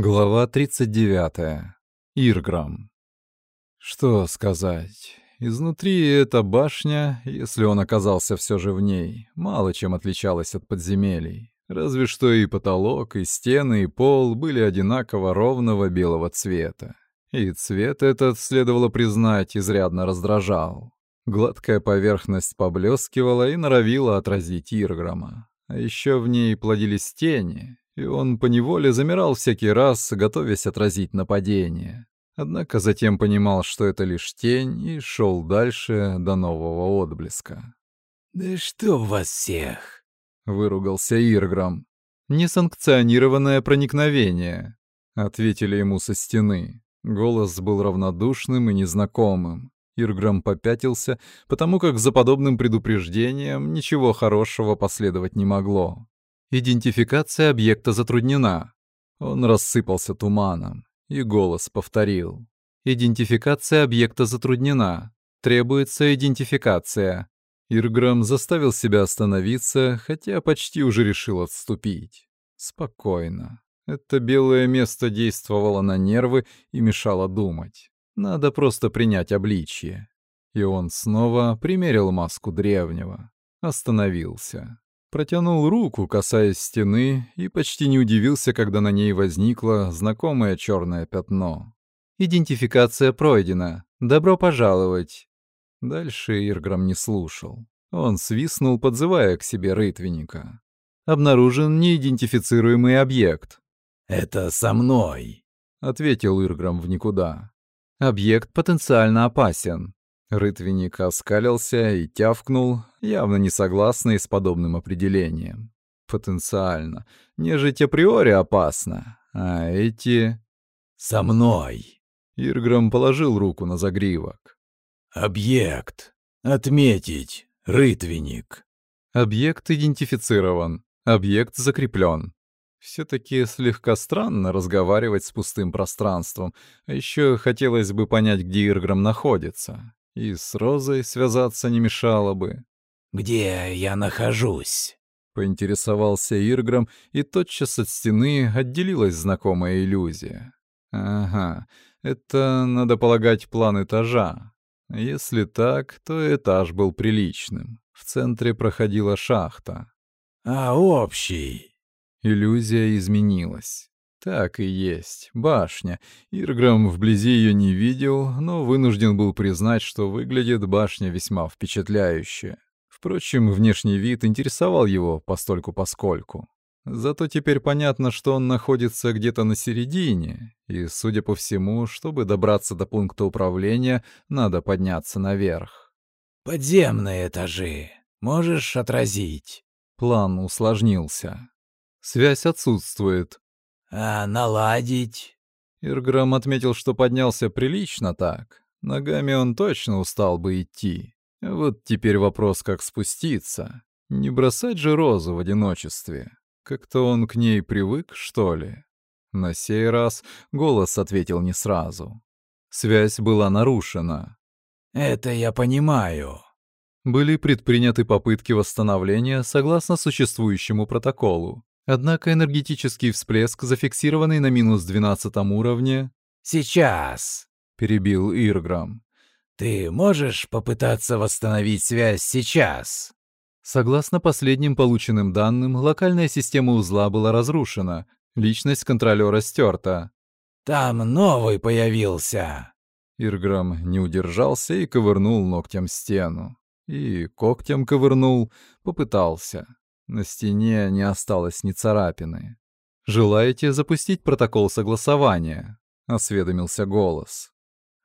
Глава 39. Ирграм. Что сказать? Изнутри эта башня, если он оказался все же в ней, мало чем отличалась от подземелий. Разве что и потолок, и стены, и пол были одинаково ровного белого цвета. И цвет этот, следовало признать, изрядно раздражал. Гладкая поверхность поблескивала и норовила отразить Ирграма. А еще в ней плодились тени, и он поневоле замирал всякий раз, готовясь отразить нападение. Однако затем понимал, что это лишь тень, и шел дальше до нового отблеска. «Да что в вас всех?» — выругался Ирграм. «Несанкционированное проникновение», — ответили ему со стены. Голос был равнодушным и незнакомым. Ирграм попятился, потому как за подобным предупреждением ничего хорошего последовать не могло. Идентификация объекта затруднена. Он рассыпался туманом, и голос повторил. Идентификация объекта затруднена. Требуется идентификация. Ирграм заставил себя остановиться, хотя почти уже решил отступить. Спокойно. Это белое место действовало на нервы и мешало думать. Надо просто принять обличье. И он снова примерил маску древнего. Остановился. Протянул руку, касаясь стены, и почти не удивился, когда на ней возникло знакомое черное пятно. «Идентификация пройдена. Добро пожаловать!» Дальше Ирграм не слушал. Он свистнул, подзывая к себе рытвенника. «Обнаружен неидентифицируемый объект». «Это со мной», — ответил Ирграм в никуда. «Объект потенциально опасен. Рытвенник оскалился и тявкнул, явно не согласный с подобным определением. Потенциально. Нежить априори опасно, а эти... «Со мной!» Ирграм положил руку на загривок. «Объект. Отметить. Рытвенник». Объект идентифицирован. Объект закреплен. Все-таки слегка странно разговаривать с пустым пространством. А еще хотелось бы понять, где Ирграм находится. И с Розой связаться не мешало бы. «Где я нахожусь?» — поинтересовался Ирграм, и тотчас от стены отделилась знакомая иллюзия. «Ага, это, надо полагать, план этажа. Если так, то этаж был приличным. В центре проходила шахта. «А общий?» Иллюзия изменилась. Так и есть, башня. Ирграм вблизи ее не видел, но вынужден был признать, что выглядит башня весьма впечатляюще. Впрочем, внешний вид интересовал его постольку-поскольку. Зато теперь понятно, что он находится где-то на середине, и, судя по всему, чтобы добраться до пункта управления, надо подняться наверх. «Подземные этажи. Можешь отразить?» План усложнился. Связь отсутствует. «А наладить?» Ирграм отметил, что поднялся прилично так. Ногами он точно устал бы идти. Вот теперь вопрос, как спуститься. Не бросать же Розу в одиночестве. Как-то он к ней привык, что ли? На сей раз голос ответил не сразу. Связь была нарушена. «Это я понимаю». Были предприняты попытки восстановления согласно существующему протоколу. Однако энергетический всплеск, зафиксированный на минус 12 уровне... «Сейчас!» — перебил Ирграм. «Ты можешь попытаться восстановить связь сейчас?» Согласно последним полученным данным, локальная система узла была разрушена, личность контролера стерта. «Там новый появился!» Ирграм не удержался и ковырнул ногтем стену. И когтем ковырнул, попытался. На стене не осталось ни царапины. «Желаете запустить протокол согласования?» — осведомился голос.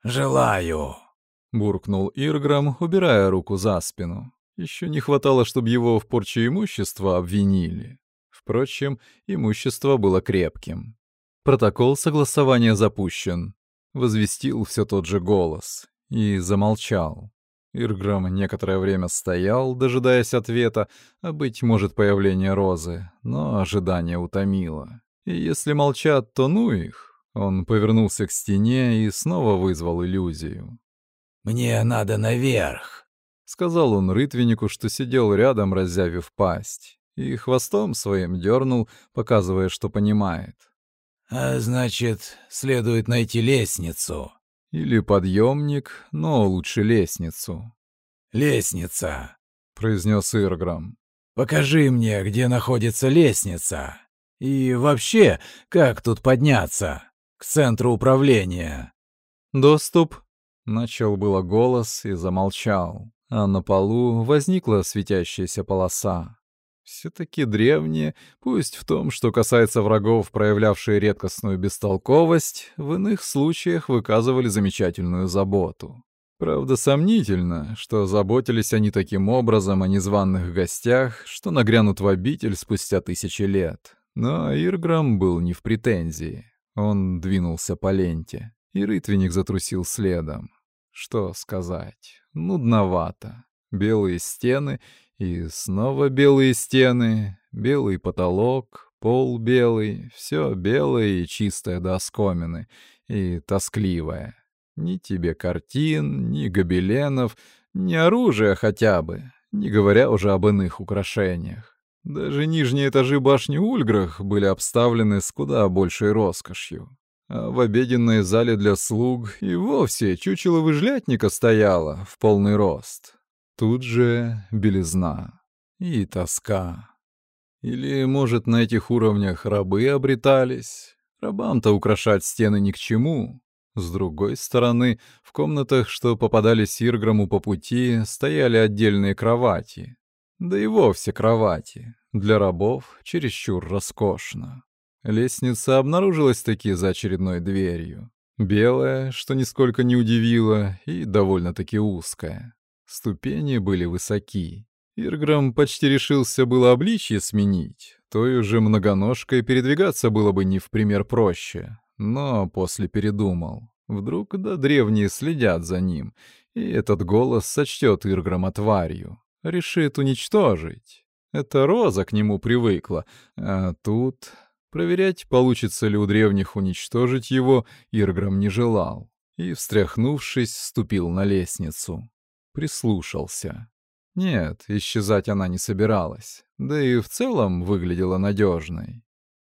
«Желаю», — буркнул Ирграм, убирая руку за спину. Еще не хватало, чтобы его в порче имущества обвинили. Впрочем, имущество было крепким. «Протокол согласования запущен», — возвестил все тот же голос и замолчал. Ирграм некоторое время стоял, дожидаясь ответа, а, быть может, появления Розы, но ожидание утомило. И если молчат, то ну их. Он повернулся к стене и снова вызвал иллюзию. «Мне надо наверх», — сказал он рытвеннику, что сидел рядом, раззявив пасть, и хвостом своим дернул, показывая, что понимает. А значит, следует найти лестницу. Или подъемник, но лучше лестницу. Лестница, произнес Ирграм. Покажи мне, где находится лестница. И вообще, как тут подняться? К центру управления. Доступ. Начал было голос и замолчал, а на полу возникла светящаяся полоса. Все-таки древние, пусть в том, что касается врагов, проявлявшие редкостную бестолковость, в иных случаях выказывали замечательную заботу. Правда, сомнительно, что заботились они таким образом о незваных гостях, что нагрянут в обитель спустя тысячи лет. Но Ирграм был не в претензии. Он двинулся по ленте, и рытвенник затрусил следом. Что сказать? Нудновато. Белые стены и снова белые стены, белый потолок, пол белый, все белое и чистое до оскомины, и тоскливое. Ни тебе картин, ни гобеленов, ни оружия хотя бы, не говоря уже об иных украшениях. Даже нижние этажи башни Ульграх были обставлены с куда большей роскошью. А в обеденной зале для слуг и вовсе чучело выжлятника стояло в полный рост. Тут же белизна и тоска. Или, может, на этих уровнях рабы обретались? Рабам-то украшать стены ни к чему. С другой стороны, в комнатах, что попадались Ирграму по пути, стояли отдельные кровати. Да и вовсе кровати. Для рабов чересчур роскошно. Лестница обнаружилась таки за очередной дверью. Белая, что нисколько не удивило, и довольно-таки узкая. Ступени были высоки. Ирграм почти решился было обличье сменить. Той уже многоножкой передвигаться было бы не в пример проще. Но после передумал. Вдруг да древние следят за ним, и этот голос сочтет Ирграма тварью. Решит уничтожить. Это Роза к нему привыкла, а тут... Проверять, получится ли у древних уничтожить его, Ирграм не желал. И, встряхнувшись, ступил на лестницу. Прислушался. Нет, исчезать она не собиралась, да и в целом выглядела надежной.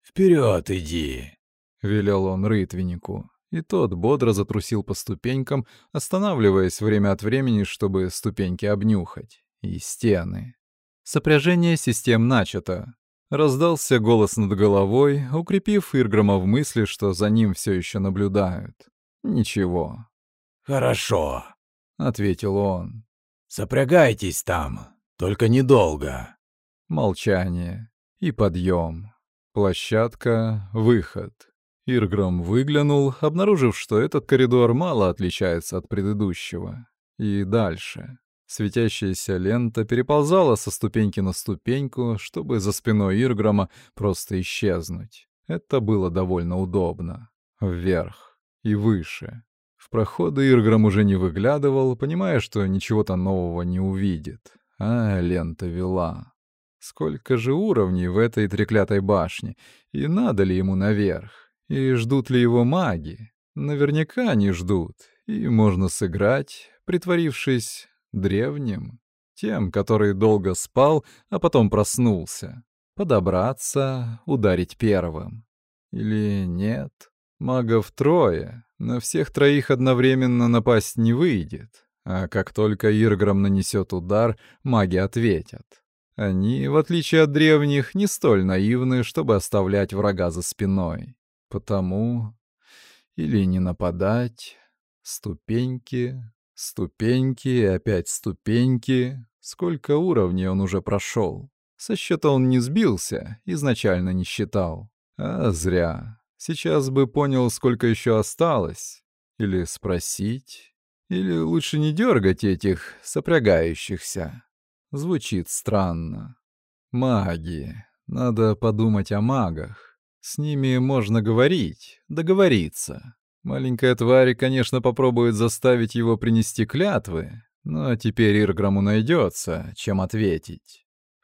«Вперед иди!» — велел он рытвеннику, и тот бодро затрусил по ступенькам, останавливаясь время от времени, чтобы ступеньки обнюхать. И стены. Сопряжение систем начато. Раздался голос над головой, укрепив Ирграма в мысли, что за ним все еще наблюдают. Ничего. «Хорошо», — ответил он. «Сопрягайтесь там, только недолго». Молчание и подъем. Площадка, выход. Ирграм выглянул, обнаружив, что этот коридор мало отличается от предыдущего. И дальше. Светящаяся лента переползала со ступеньки на ступеньку, чтобы за спиной Ирграма просто исчезнуть. Это было довольно удобно. Вверх и выше. В проходы Ирграм уже не выглядывал, понимая, что ничего-то нового не увидит. А лента вела. Сколько же уровней в этой треклятой башне, и надо ли ему наверх? И ждут ли его маги? Наверняка не ждут, и можно сыграть, притворившись древним, тем, который долго спал, а потом проснулся. Подобраться, ударить первым. Или нет? Магов трое, на всех троих одновременно напасть не выйдет. А как только Ирграм нанесет удар, маги ответят. Они, в отличие от древних, не столь наивны, чтобы оставлять врага за спиной. Потому или не нападать. Ступеньки, ступеньки и опять ступеньки. Сколько уровней он уже прошел. Со счета он не сбился, изначально не считал. А зря. Сейчас бы понял, сколько еще осталось. Или спросить. Или лучше не дергать этих сопрягающихся. Звучит странно. Маги. Надо подумать о магах. С ними можно говорить, договориться. Маленькая тварь, конечно, попробует заставить его принести клятвы, но теперь Ирграму найдется, чем ответить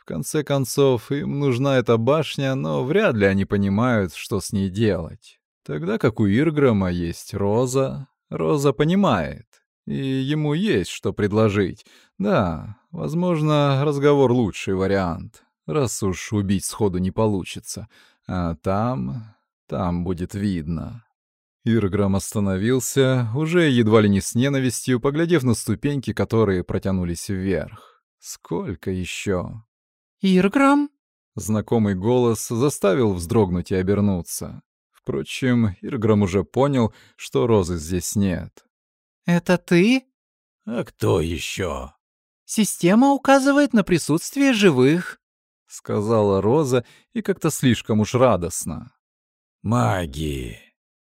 конце концов, им нужна эта башня, но вряд ли они понимают, что с ней делать. Тогда как у Ирграма есть Роза, Роза понимает, и ему есть что предложить. Да, возможно, разговор лучший вариант, раз уж убить сходу не получится. А там... Там будет видно. Ирграм остановился, уже едва ли не с ненавистью, поглядев на ступеньки, которые протянулись вверх. Сколько еще? «Ирграм?» Знакомый голос заставил вздрогнуть и обернуться. Впрочем, Ирграм уже понял, что розы здесь нет. «Это ты?» «А кто еще?» «Система указывает на присутствие живых», — сказала Роза и как-то слишком уж радостно. «Маги!»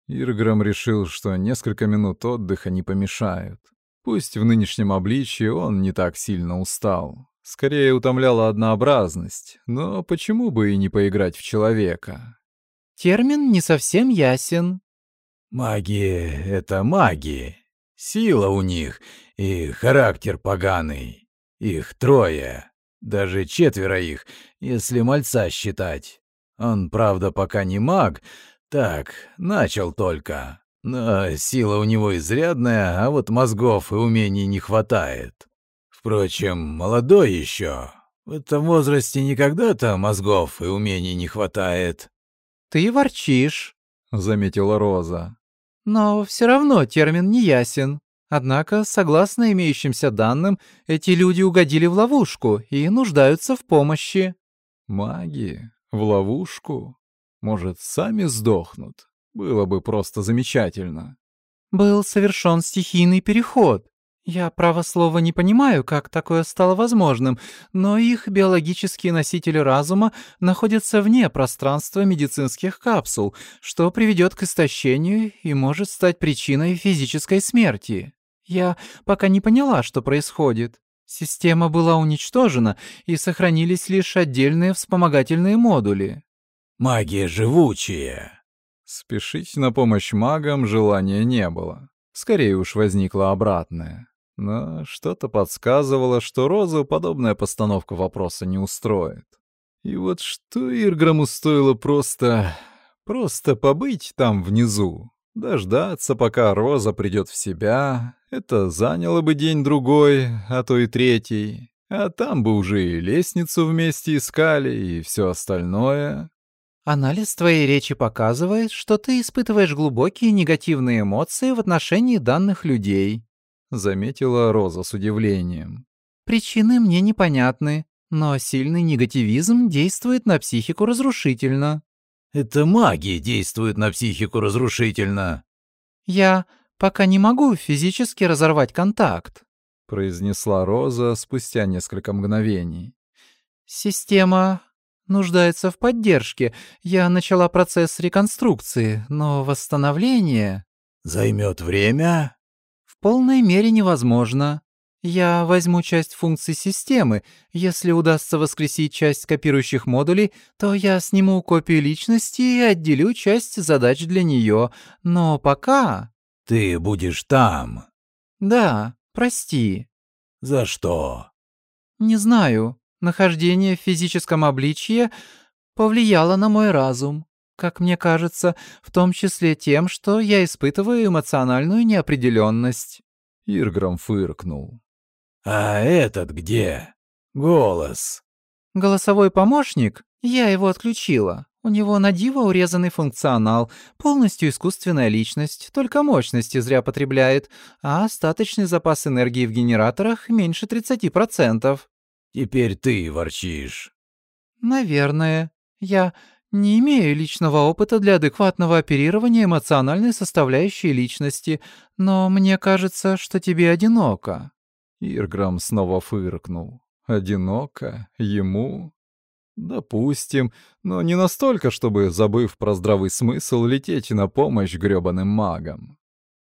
Ирграм решил, что несколько минут отдыха не помешают. Пусть в нынешнем обличии он не так сильно устал. Скорее утомляла однообразность, но почему бы и не поиграть в человека? Термин не совсем ясен. Маги — это маги. Сила у них и характер поганый. Их трое. Даже четверо их, если мальца считать. Он, правда, пока не маг. Так, начал только. Но сила у него изрядная, а вот мозгов и умений не хватает. Впрочем, молодой еще. В этом возрасте никогда-то мозгов и умений не хватает. «Ты ворчишь», — заметила Роза. «Но все равно термин не ясен. Однако, согласно имеющимся данным, эти люди угодили в ловушку и нуждаются в помощи». «Маги? В ловушку? Может, сами сдохнут? Было бы просто замечательно». «Был совершен стихийный переход. Я, право слова, не понимаю, как такое стало возможным, но их биологические носители разума находятся вне пространства медицинских капсул, что приведет к истощению и может стать причиной физической смерти. Я пока не поняла, что происходит. Система была уничтожена, и сохранились лишь отдельные вспомогательные модули. «Магия живучая!» Спешить на помощь магам желания не было. Скорее уж возникла обратная. Но что-то подсказывало, что Розу подобная постановка вопроса не устроит. И вот что Ирграму стоило просто... просто побыть там внизу, дождаться, пока Роза придет в себя. Это заняло бы день-другой, а то и третий. А там бы уже и лестницу вместе искали, и все остальное. Анализ твоей речи показывает, что ты испытываешь глубокие негативные эмоции в отношении данных людей. — заметила Роза с удивлением. «Причины мне непонятны, но сильный негативизм действует на психику разрушительно». «Это маги действуют на психику разрушительно». «Я пока не могу физически разорвать контакт», — произнесла Роза спустя несколько мгновений. «Система нуждается в поддержке. Я начала процесс реконструкции, но восстановление...» «Займет время?» Полной мере невозможно. Я возьму часть функций системы. Если удастся воскресить часть копирующих модулей, то я сниму копию личности и отделю часть задач для нее. Но пока... Ты будешь там? Да, прости. За что? Не знаю. Нахождение в физическом обличье повлияло на мой разум как мне кажется, в том числе тем, что я испытываю эмоциональную неопределенность. Ирграм фыркнул. «А этот где? Голос?» «Голосовой помощник? Я его отключила. У него на диво урезанный функционал, полностью искусственная личность, только мощности зря потребляет, а остаточный запас энергии в генераторах меньше 30%. Теперь ты ворчишь. Наверное. Я не имею личного опыта для адекватного оперирования эмоциональной составляющей личности, но мне кажется, что тебе одиноко». Ирграм снова фыркнул. «Одиноко? Ему?» «Допустим, но не настолько, чтобы, забыв про здравый смысл, лететь на помощь грёбаным магам».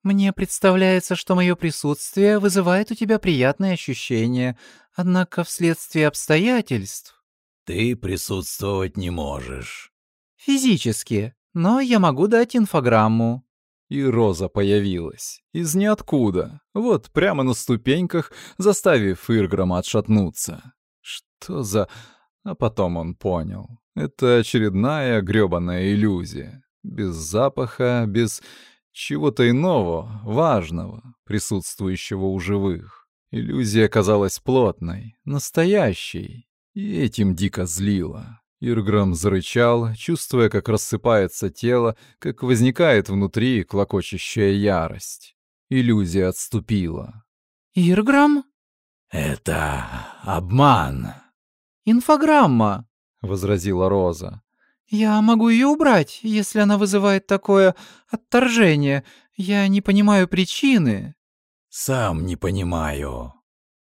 «Мне представляется, что мое присутствие вызывает у тебя приятные ощущения, однако вследствие обстоятельств...» «Ты присутствовать не можешь». Физически, но я могу дать инфограмму. И Роза появилась. Из ниоткуда. Вот прямо на ступеньках, заставив Ирграма отшатнуться. Что за... А потом он понял. Это очередная грёбаная иллюзия. Без запаха, без чего-то иного, важного, присутствующего у живых. Иллюзия казалась плотной, настоящей, и этим дико злила. Ирграм зарычал, чувствуя, как рассыпается тело, как возникает внутри клокочущая ярость. Иллюзия отступила. «Ирграм?» «Это обман». «Инфограмма», — возразила Роза. «Я могу ее убрать, если она вызывает такое отторжение. Я не понимаю причины». «Сам не понимаю».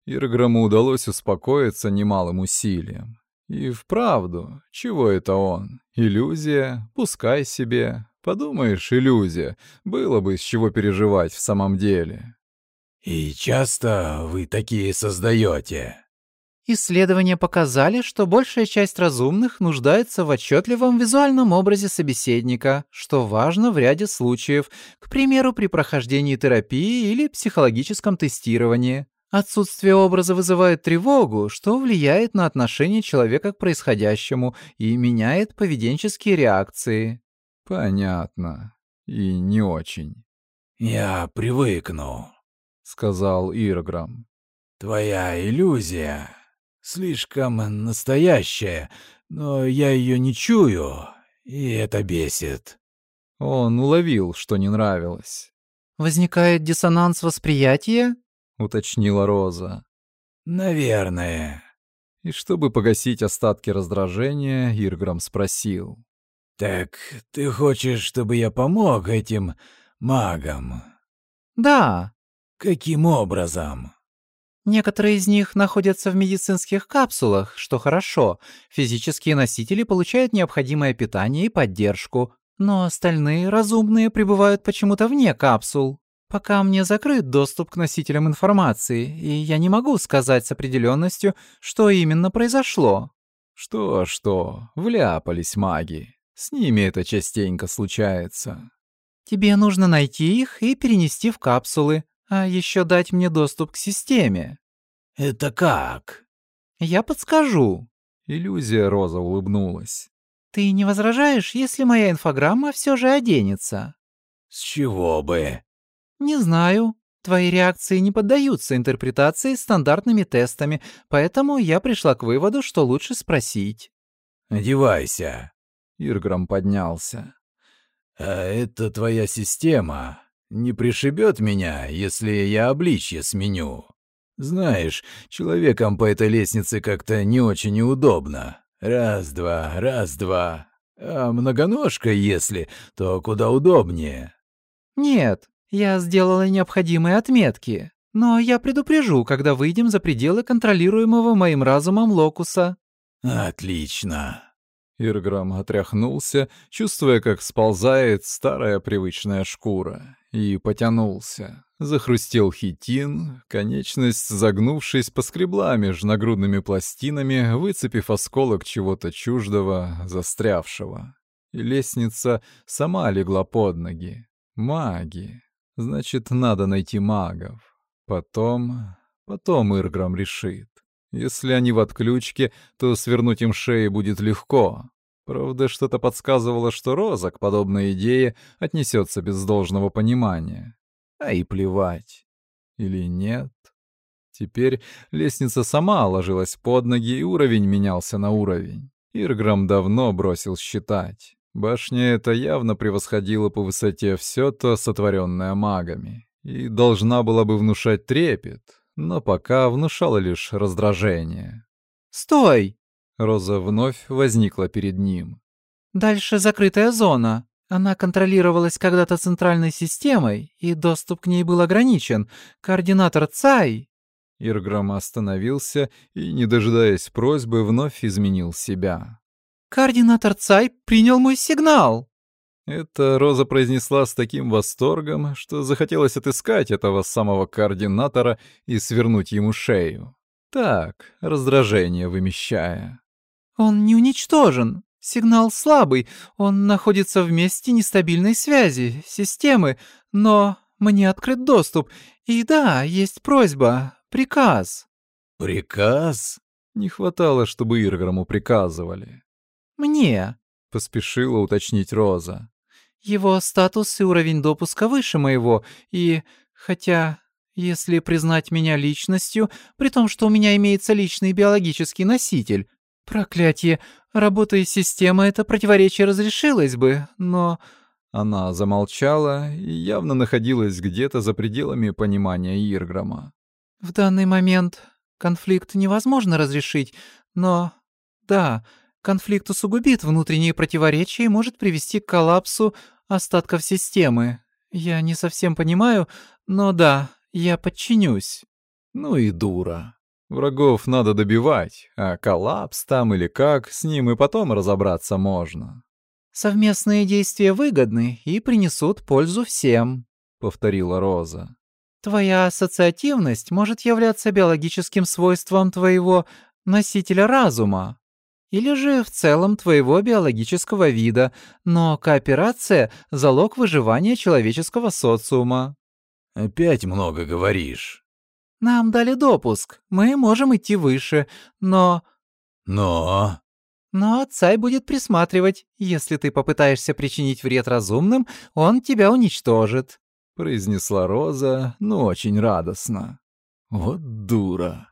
Ирграму удалось успокоиться немалым усилием. И вправду, чего это он? Иллюзия? Пускай себе. Подумаешь, иллюзия. Было бы с чего переживать в самом деле. «И часто вы такие создаете?» Исследования показали, что большая часть разумных нуждается в отчетливом визуальном образе собеседника, что важно в ряде случаев, к примеру, при прохождении терапии или психологическом тестировании. Отсутствие образа вызывает тревогу, что влияет на отношение человека к происходящему и меняет поведенческие реакции. Понятно. И не очень. Я привыкну, сказал Ирграм. Твоя иллюзия слишком настоящая, но я ее не чую, и это бесит. Он уловил, что не нравилось. Возникает диссонанс восприятия? Уточнила Роза. Наверное. И чтобы погасить остатки раздражения, Ирграм спросил. «Так ты хочешь, чтобы я помог этим магам?» «Да». «Каким образом?» Некоторые из них находятся в медицинских капсулах, что хорошо. Физические носители получают необходимое питание и поддержку, но остальные разумные пребывают почему-то вне капсул. Пока мне закрыт доступ к носителям информации, и я не могу сказать с определенностью, что именно произошло. Что-что, вляпались маги. С ними это частенько случается. Тебе нужно найти их и перенести в капсулы, а еще дать мне доступ к системе. Это как? Я подскажу. Иллюзия Роза улыбнулась. Ты не возражаешь, если моя инфограмма все же оденется? С чего бы? «Не знаю. Твои реакции не поддаются интерпретации стандартными тестами, поэтому я пришла к выводу, что лучше спросить». «Одевайся». Ирграм поднялся. «А это твоя система не пришибет меня, если я обличье сменю. Знаешь, человеком по этой лестнице как-то не очень неудобно. Раз-два, раз-два. А многоножка, если, то куда удобнее». «Нет, я сделала необходимые отметки, но я предупрежу, когда выйдем за пределы контролируемого моим разумом локуса». «Отлично». Ирграм отряхнулся, чувствуя, как сползает старая привычная шкура, и потянулся. Захрустел хитин, конечность, загнувшись, поскребла между нагрудными пластинами, выцепив осколок чего-то чуждого, застрявшего. И лестница сама легла под ноги. Маги. Значит, надо найти магов. Потом... Потом Ирграм решит. Если они в отключке, то свернуть им шеи будет легко. Правда, что-то подсказывало, что Роза к подобной идее отнесется без должного понимания. А и плевать. Или нет? Теперь лестница сама ложилась под ноги, и уровень менялся на уровень. Ирграм давно бросил считать. Башня эта явно превосходила по высоте все то, сотворенное магами, и должна была бы внушать трепет, но пока внушала лишь раздражение. «Стой!» Роза вновь возникла перед ним. «Дальше закрытая зона. Она контролировалась когда-то центральной системой, и доступ к ней был ограничен. Координатор ЦАЙ...» Ирграм остановился и, не дожидаясь просьбы, вновь изменил себя. «Координатор Цай принял мой сигнал!» Это Роза произнесла с таким восторгом, что захотелось отыскать этого самого координатора и свернуть ему шею. Так, раздражение вымещая. «Он не уничтожен. Сигнал слабый. Он находится в месте нестабильной связи, системы, но мне открыт доступ. И да, есть просьба, приказ». «Приказ?» Не хватало, чтобы Ирграму приказывали. «Мне», — поспешила уточнить Роза. «Его статус и уровень допуска выше моего, и... хотя, если признать меня личностью, при том, что у меня имеется личный биологический носитель, Проклятие! Работая система, это противоречие разрешилось бы, но... Она замолчала и явно находилась где-то за пределами понимания Ирграма. В данный момент конфликт невозможно разрешить, но... Да, конфликт усугубит внутренние противоречия и может привести к коллапсу остатков системы. Я не совсем понимаю, но да, я подчинюсь. Ну и дура. Врагов надо добивать, а коллапс там или как, с ним и потом разобраться можно. «Совместные действия выгодны и принесут пользу всем», — повторила Роза. «Твоя ассоциативность может являться биологическим свойством твоего носителя разума или же в целом твоего биологического вида, но кооперация — залог выживания человеческого социума». «Опять много говоришь». Нам дали допуск. Мы можем идти выше, но...» «Но...» «Но Цай будет присматривать. Если ты попытаешься причинить вред разумным, он тебя уничтожит», — произнесла Роза, но очень радостно. «Вот дура».